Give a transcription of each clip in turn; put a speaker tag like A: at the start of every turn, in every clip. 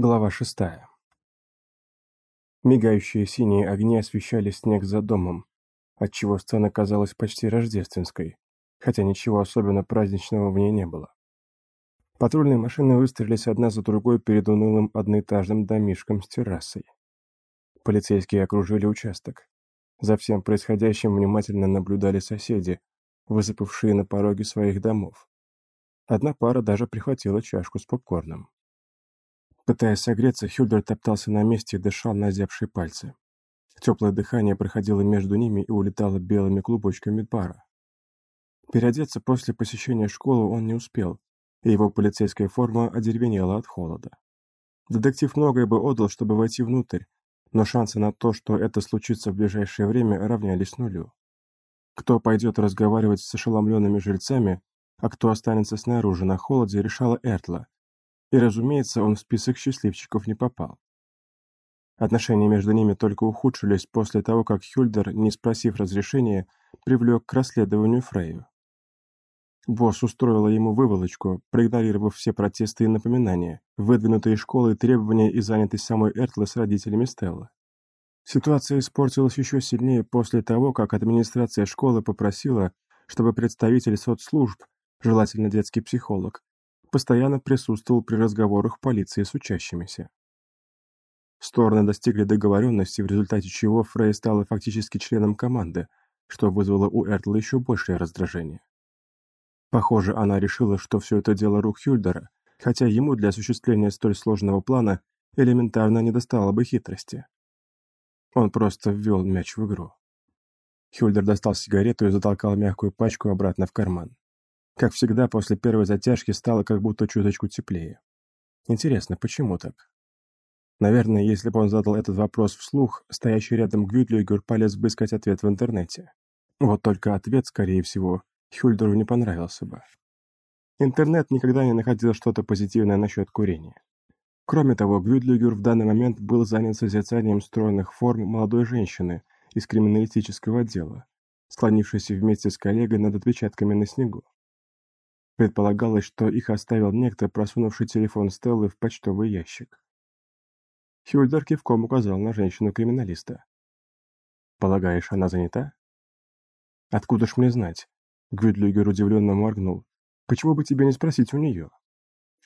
A: Глава шестая. Мигающие синие огни освещали снег за домом, отчего сцена казалась почти рождественской, хотя ничего особенно праздничного в ней не было. Патрульные машины выстроились одна за другой перед унылым одноэтажным домишком с террасой. Полицейские окружили участок. За всем происходящим внимательно наблюдали соседи, высыпавшие на пороге своих домов. Одна пара даже прихватила чашку с попкорном. Пытаясь согреться, Хюльдер топтался на месте и дышал на озябшие пальцы. Теплое дыхание проходило между ними и улетало белыми клубочками пара. Переодеться после посещения школы он не успел, и его полицейская форма одеревенела от холода. Детектив многое бы отдал, чтобы войти внутрь, но шансы на то, что это случится в ближайшее время, равнялись нулю. Кто пойдет разговаривать с ошеломленными жильцами, а кто останется снаружи на холоде, решала Эртла, и, разумеется, он в список счастливчиков не попал. Отношения между ними только ухудшились после того, как Хюльдер, не спросив разрешения, привлек к расследованию Фрейю. Босс устроила ему выволочку, проигнорировав все протесты и напоминания, выдвинутые школой требования и занятость самой Эртлы с родителями Стеллы. Ситуация испортилась еще сильнее после того, как администрация школы попросила, чтобы представитель соцслужб, желательно детский психолог, постоянно присутствовал при разговорах полиции с учащимися. Стороны достигли договоренности, в результате чего Фрей стала фактически членом команды, что вызвало у Эртла еще большее раздражение. Похоже, она решила, что все это дело рук Хюльдера, хотя ему для осуществления столь сложного плана элементарно не достало бы хитрости. Он просто ввел мяч в игру. Хюльдер достал сигарету и затолкал мягкую пачку обратно в карман. Как всегда, после первой затяжки стало как будто чуточку теплее. Интересно, почему так? Наверное, если бы он задал этот вопрос вслух, стоящий рядом Гвюдлигер полез бы искать ответ в интернете. Вот только ответ, скорее всего, Хюльдеру не понравился бы. Интернет никогда не находил что-то позитивное насчет курения. Кроме того, Гвюдлигер в данный момент был занят созерцанием стройных форм молодой женщины из криминалистического отдела, склонившейся вместе с коллегой над отпечатками на снегу. Предполагалось, что их оставил некто, просунувший телефон Стеллы в почтовый ящик. Хюльдер кивком указал на женщину-криминалиста. «Полагаешь, она занята?» «Откуда ж мне знать?» Гвюдлюгер удивленно моргнул. «Почему бы тебе не спросить у нее?»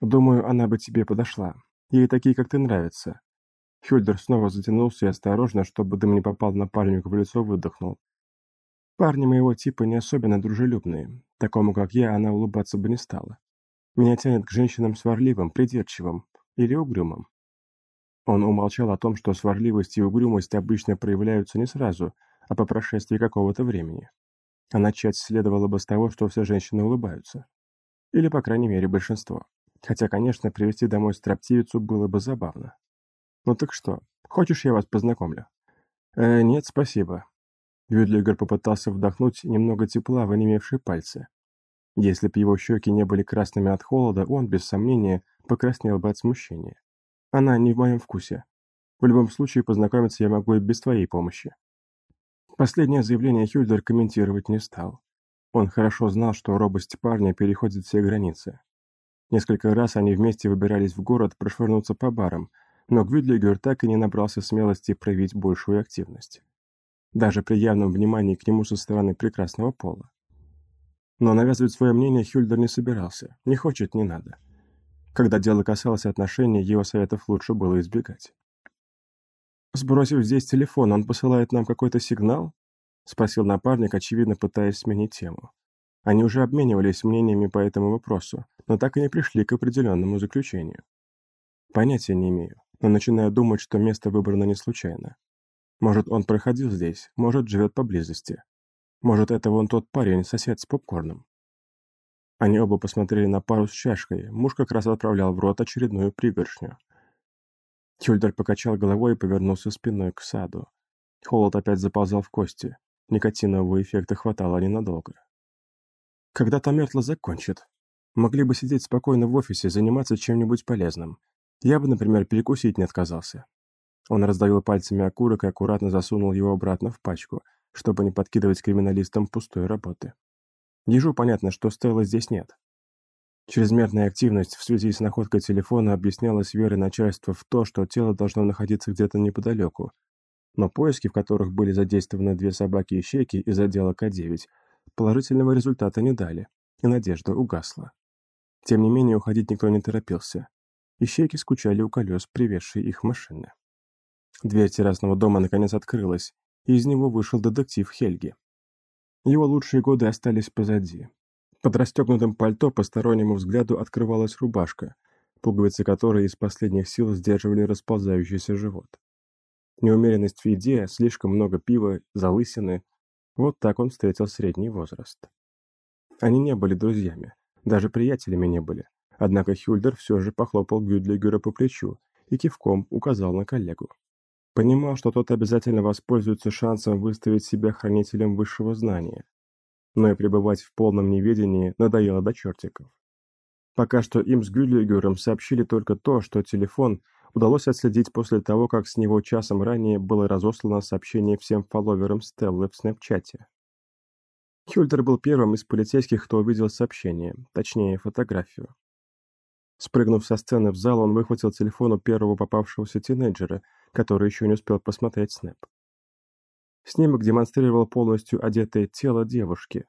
A: «Думаю, она бы тебе подошла. Ей такие, как ты, нравятся». Хюльдер снова затянулся и осторожно, чтобы дым не попал напарнику в лицо, выдохнул. Парни моего типа не особенно дружелюбные. Такому, как я, она улыбаться бы не стала. Меня тянет к женщинам сварливым, придирчивым или угрюмым. Он умолчал о том, что сварливость и угрюмость обычно проявляются не сразу, а по прошествии какого-то времени. А начать следовало бы с того, что все женщины улыбаются. Или, по крайней мере, большинство. Хотя, конечно, привести домой строптивицу было бы забавно. Ну так что, хочешь, я вас познакомлю? Э, нет, спасибо. Юдлигер попытался вдохнуть немного тепла в онемевшие пальцы. Если б его щеки не были красными от холода, он, без сомнения, покраснел бы от смущения. Она не в моем вкусе. В любом случае, познакомиться я могу и без твоей помощи. Последнее заявление Хюльдер комментировать не стал. Он хорошо знал, что робость парня переходит все границы. Несколько раз они вместе выбирались в город прошвырнуться по барам, но Гвюдлигер так и не набрался смелости проявить большую активность даже при явном внимании к нему со стороны прекрасного пола. Но навязывать свое мнение Хюльдер не собирался. Не хочет, не надо. Когда дело касалось отношений, его советов лучше было избегать. «Сбросив здесь телефон, он посылает нам какой-то сигнал?» — спросил напарник, очевидно пытаясь сменить тему. Они уже обменивались мнениями по этому вопросу, но так и не пришли к определенному заключению. Понятия не имею, но начинаю думать, что место выбрано не случайно. Может, он проходил здесь, может, живет поблизости. Может, это вон тот парень, сосед с попкорном. Они оба посмотрели на пару с чашкой, муж как раз отправлял в рот очередную пригоршню. Хюльдер покачал головой и повернулся спиной к саду. Холод опять заползал в кости, никотинового эффекта хватало ненадолго. Когда-то Мертла закончит. Могли бы сидеть спокойно в офисе, заниматься чем-нибудь полезным. Я бы, например, перекусить не отказался. Он раздавил пальцами окурок и аккуратно засунул его обратно в пачку, чтобы не подкидывать криминалистам пустой работы. Ежу понятно, что Стеллы здесь нет. Чрезмерная активность в связи с находкой телефона объяснялась верой начальства в то, что тело должно находиться где-то неподалеку. Но поиски, в которых были задействованы две собаки-ищейки из отдела К-9, положительного результата не дали, и надежда угасла. Тем не менее, уходить никто не торопился. Ищейки скучали у колес, привезшей их машины. Дверь террасного дома наконец открылась, и из него вышел детектив Хельги. Его лучшие годы остались позади. Под расстегнутым пальто постороннему взгляду открывалась рубашка, пуговицы которой из последних сил сдерживали расползающийся живот. Неумеренность в еде, слишком много пива, залысины — вот так он встретил средний возраст. Они не были друзьями, даже приятелями не были, однако Хюльдер все же похлопал Гюдлигера по плечу и кивком указал на коллегу. Понимал, что тот обязательно воспользуется шансом выставить себя хранителем высшего знания, но и пребывать в полном неведении надоело до чертиков. Пока что им с Гюдлигером сообщили только то, что телефон удалось отследить после того, как с него часом ранее было разослано сообщение всем фолловерам Стеллы в Снэпчате. Хюльдер был первым из полицейских, кто увидел сообщение, точнее фотографию. Спрыгнув со сцены в зал, он выхватил телефон у первого попавшегося тинейджера, который еще не успел посмотреть снэп. Снимок демонстрировал полностью одетое тело девушки.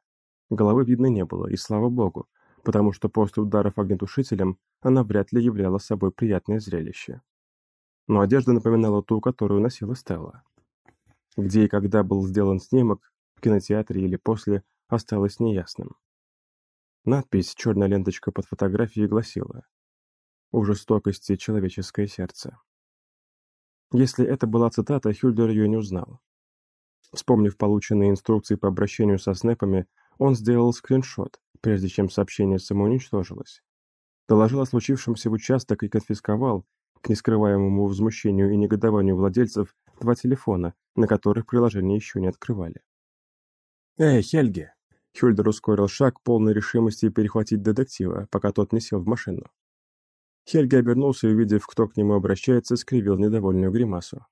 A: Головы видно не было, и слава богу, потому что после ударов огнетушителем она вряд ли являла собой приятное зрелище. Но одежда напоминала ту, которую носила Стелла. Где и когда был сделан снимок, в кинотеатре или после, осталось неясным. Надпись, черная ленточка под фотографией, гласила «У жестокости человеческое сердце». Если это была цитата, Хюльдер ее не узнал. Вспомнив полученные инструкции по обращению со снэпами, он сделал скриншот, прежде чем сообщение самоуничтожилось. Доложил о случившемся в участок и конфисковал, к нескрываемому возмущению и негодованию владельцев, два телефона, на которых приложение еще не открывали. «Эй, Хельги!» Хюльдер ускорил шаг, полной решимости перехватить детектива, пока тот не сел в машину. Хельги обернулся и, увидев, кто к нему обращается, скривил недовольную гримасу.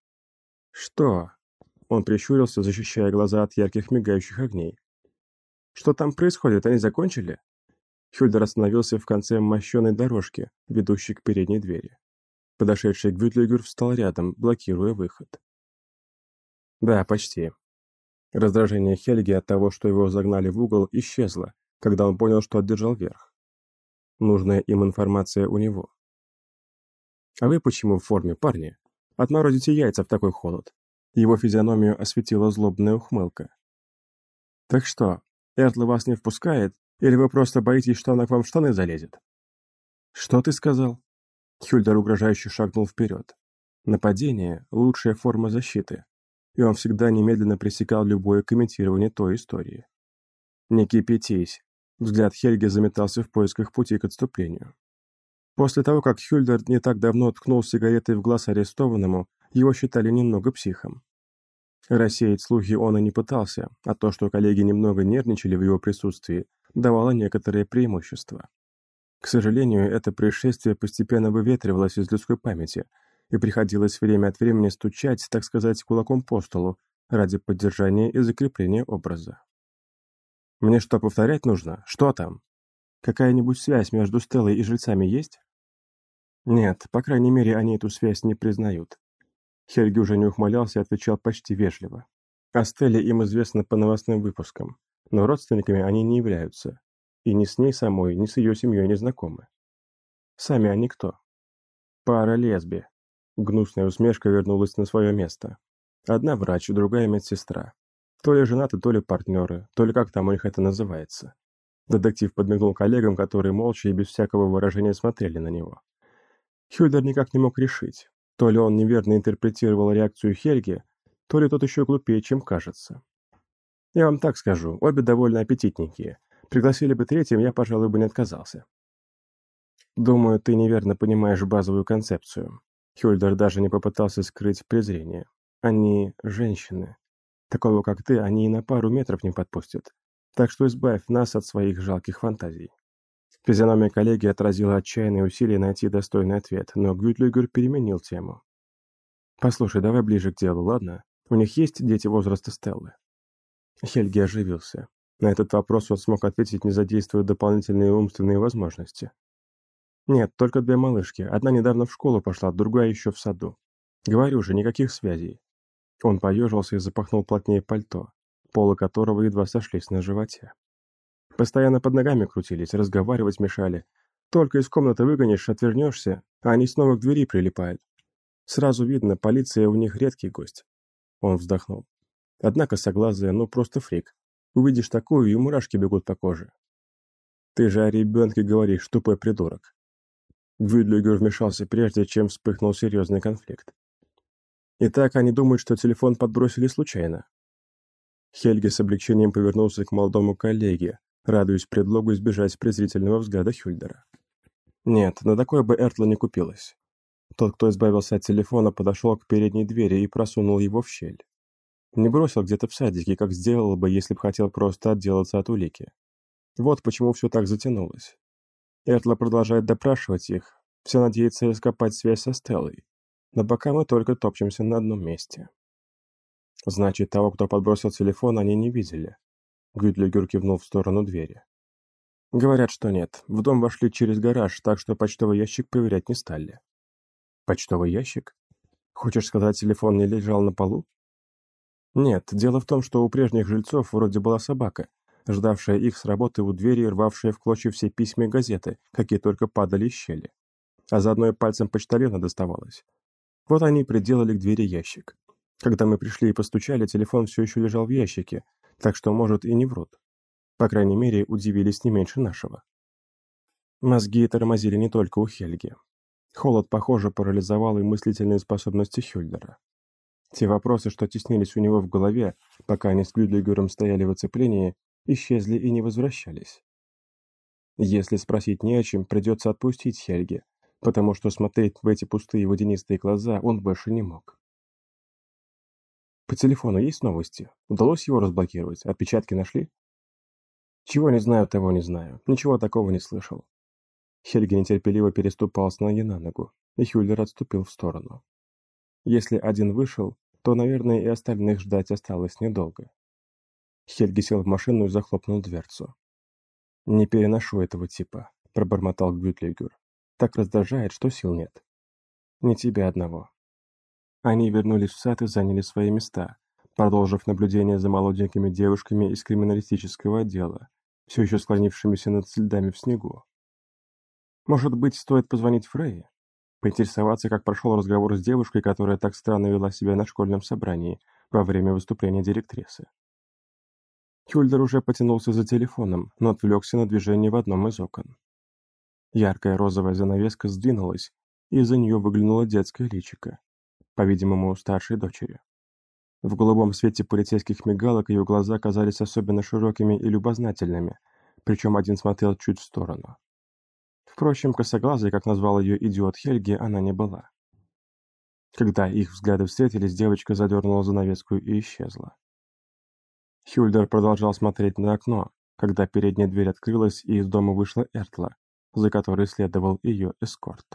A: «Что?» Он прищурился, защищая глаза от ярких мигающих огней. «Что там происходит? Они закончили?» Хюльдер остановился в конце мощеной дорожки, ведущей к передней двери. Подошедший Гвюдлигер встал рядом, блокируя выход. «Да, почти». Раздражение Хельги от того, что его загнали в угол, исчезло, когда он понял, что одержал верх. Нужная им информация у него. «А вы почему в форме, парни? Отморозите яйца в такой холод. Его физиономию осветила злобная ухмылка. «Так что, Эртла вас не впускает, или вы просто боитесь, что она к вам в штаны залезет?» «Что ты сказал?» Хюльдер угрожающе шагнул вперед. Нападение – лучшая форма защиты, и он всегда немедленно пресекал любое комментирование той истории. «Не кипятись», – взгляд Хельги заметался в поисках пути к отступлению. После того, как Хюльдер не так давно ткнул сигаретой в глаз арестованному, его считали немного психом. Рассеять слухи он и не пытался, а то, что коллеги немного нервничали в его присутствии, давало некоторое преимущество. К сожалению, это происшествие постепенно выветривалось из людской памяти, и приходилось время от времени стучать, так сказать, кулаком по столу, ради поддержания и закрепления образа. «Мне что, повторять нужно? Что там? Какая-нибудь связь между Стеллой и жильцами есть?» «Нет, по крайней мере, они эту связь не признают. Хельги уже не ухмылялся и отвечал почти вежливо. О Стелле им известно по новостным выпускам, но родственниками они не являются. И ни с ней самой, ни с ее семьей не знакомы. Сами они кто? Пара лесби. Гнусная усмешка вернулась на свое место. Одна врач, другая медсестра. То ли женаты, то ли партнеры, то ли как там у них это называется. Детектив подмигнул коллегам, которые молча и без всякого выражения смотрели на него. Хюльдер никак не мог решить, то ли он неверно интерпретировал реакцию Хельги, то ли тот еще глупее, чем кажется. Я вам так скажу, обе довольно аппетитненькие. Пригласили бы третьим, я, пожалуй, бы не отказался. Думаю, ты неверно понимаешь базовую концепцию. Хюльдер даже не попытался скрыть презрение. Они женщины. Такого, как ты, они и на пару метров не подпустят. Так что избавь нас от своих жалких фантазий. Физиономия коллеги отразила отчаянные усилия найти достойный ответ, но Гютлигер переменил тему. «Послушай, давай ближе к делу, ладно? У них есть дети возраста Стеллы?» Хельги оживился. На этот вопрос он смог ответить, не задействуя дополнительные умственные возможности. Нет, только две малышки. Одна недавно в школу пошла, другая еще в саду. Говорю же, никаких связей. Он поежился и запахнул плотнее пальто, полы которого едва сошлись на животе. Постоянно под ногами крутились, разговаривать мешали. Только из комнаты выгонишь, отвернешься, а они снова к двери прилипают. Сразу видно, полиция у них редкий гость. Он вздохнул. Однако соглазая, ну просто фрик. Увидишь такую, и мурашки бегут по коже. Ты же о ребенке говоришь, тупой придурок. Гвюдлигер вмешался прежде, чем вспыхнул серьезный конфликт. Итак, они думают, что телефон подбросили случайно. Хельги с облегчением повернулся к молодому коллеге, радуясь предлогу избежать презрительного взгляда Хюльдера. Нет, на такое бы Эртла не купилась. Тот, кто избавился от телефона, подошел к передней двери и просунул его в щель. Не бросил где-то в садике, как сделал бы, если бы хотел просто отделаться от улики. Вот почему все так затянулось. Эртла продолжает допрашивать их, все надеется раскопать связь со Стеллой. Но пока мы только топчемся на одном месте. Значит, того, кто подбросил телефон, они не видели. Гюдлигер кивнул в сторону двери. Говорят, что нет. В дом вошли через гараж, так что почтовый ящик проверять не стали. Почтовый ящик? Хочешь сказать, телефон не лежал на полу? Нет, дело в том, что у прежних жильцов вроде была собака, ждавшая их с работы у двери и рвавшая в клочья все письма и газеты, какие только падали из щели. А заодно и пальцем почтальона доставалось. Вот они приделали к двери ящик. Когда мы пришли и постучали, телефон все еще лежал в ящике, так что, может, и не врут. По крайней мере, удивились не меньше нашего. Мозги тормозили не только у Хельги. Холод, похоже, парализовал и мыслительные способности Хюльдера. Те вопросы, что теснились у него в голове, пока они с Гюдлигером стояли в оцеплении, исчезли и не возвращались. Если спросить не о чем, придется отпустить Хельги, потому что смотреть в эти пустые водянистые глаза он больше не мог. По телефону есть новости? Удалось его разблокировать? Отпечатки нашли? Чего не знаю, того не знаю. Ничего такого не слышал. Хельги нетерпеливо переступал с ноги на ногу, и Хюллер отступил в сторону. Если один вышел, то, наверное, и остальных ждать осталось недолго. Хельги сел в машину и захлопнул дверцу. «Не переношу этого типа», — пробормотал Гютлигер. «Так раздражает, что сил нет. Не тебя одного». Они вернулись в сад и заняли свои места, продолжив наблюдение за молоденькими девушками из криминалистического отдела, все еще склонившимися над следами в снегу. Может быть, стоит позвонить Фрейе? Поинтересоваться, как прошел разговор с девушкой, которая так странно вела себя на школьном собрании во время выступления директрисы. Хюльдер уже потянулся за телефоном, но отвлекся на движение в одном из окон. Яркая розовая занавеска сдвинулась, и из-за нее выглянуло детское личико, по-видимому, старшей дочери. В голубом свете полицейских мигалок ее глаза казались особенно широкими и любознательными, причем один смотрел чуть в сторону. Впрочем, косоглазой, как назвал ее идиот Хельги, она не была. Когда их взгляды встретились, девочка задернула занавеску и исчезла. Хюльдер продолжал смотреть на окно, когда передняя дверь открылась и из дома вышла Эртла, за которой следовал ее эскорт.